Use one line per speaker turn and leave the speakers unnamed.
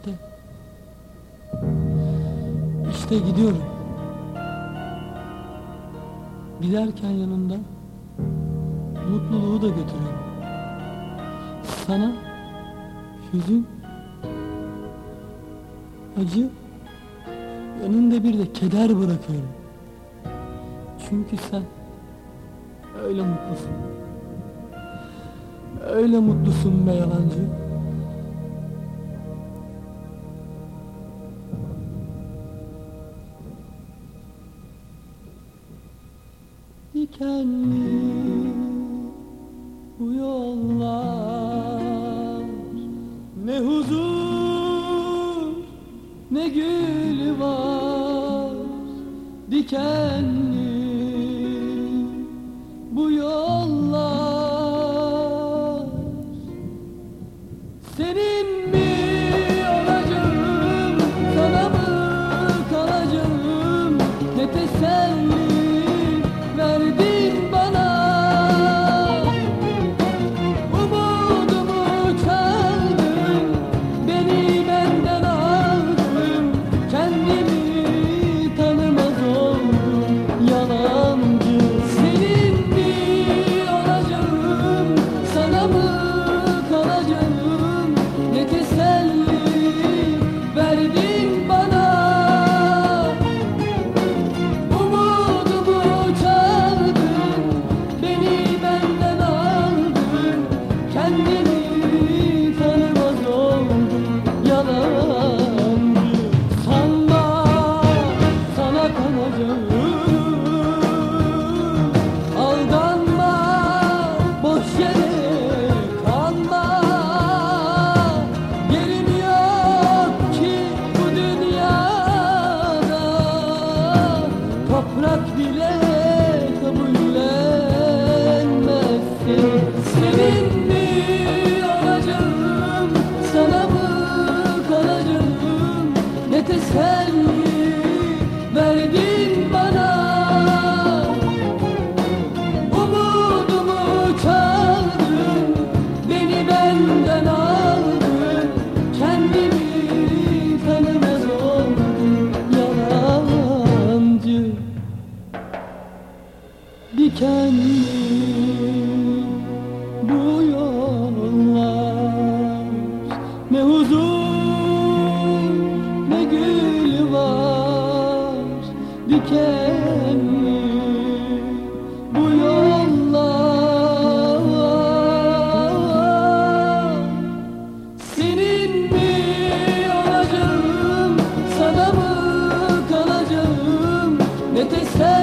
işte. İşte gidiyorum. Giderken yanında mutluluğu da götürüyorum. Sana hüzün, acı, yanında bir de keder bırakıyorum. Çünkü sen öyle mutlusun. Öyle mutlusun be yalancı. dikenli bu yollar Ne huzur ne gül var dikenli bu yollar tükenmiş bu yollar Ne huzur ne gül var dikenli bu yollar Senin mi olacağım sana mı ne tesadüf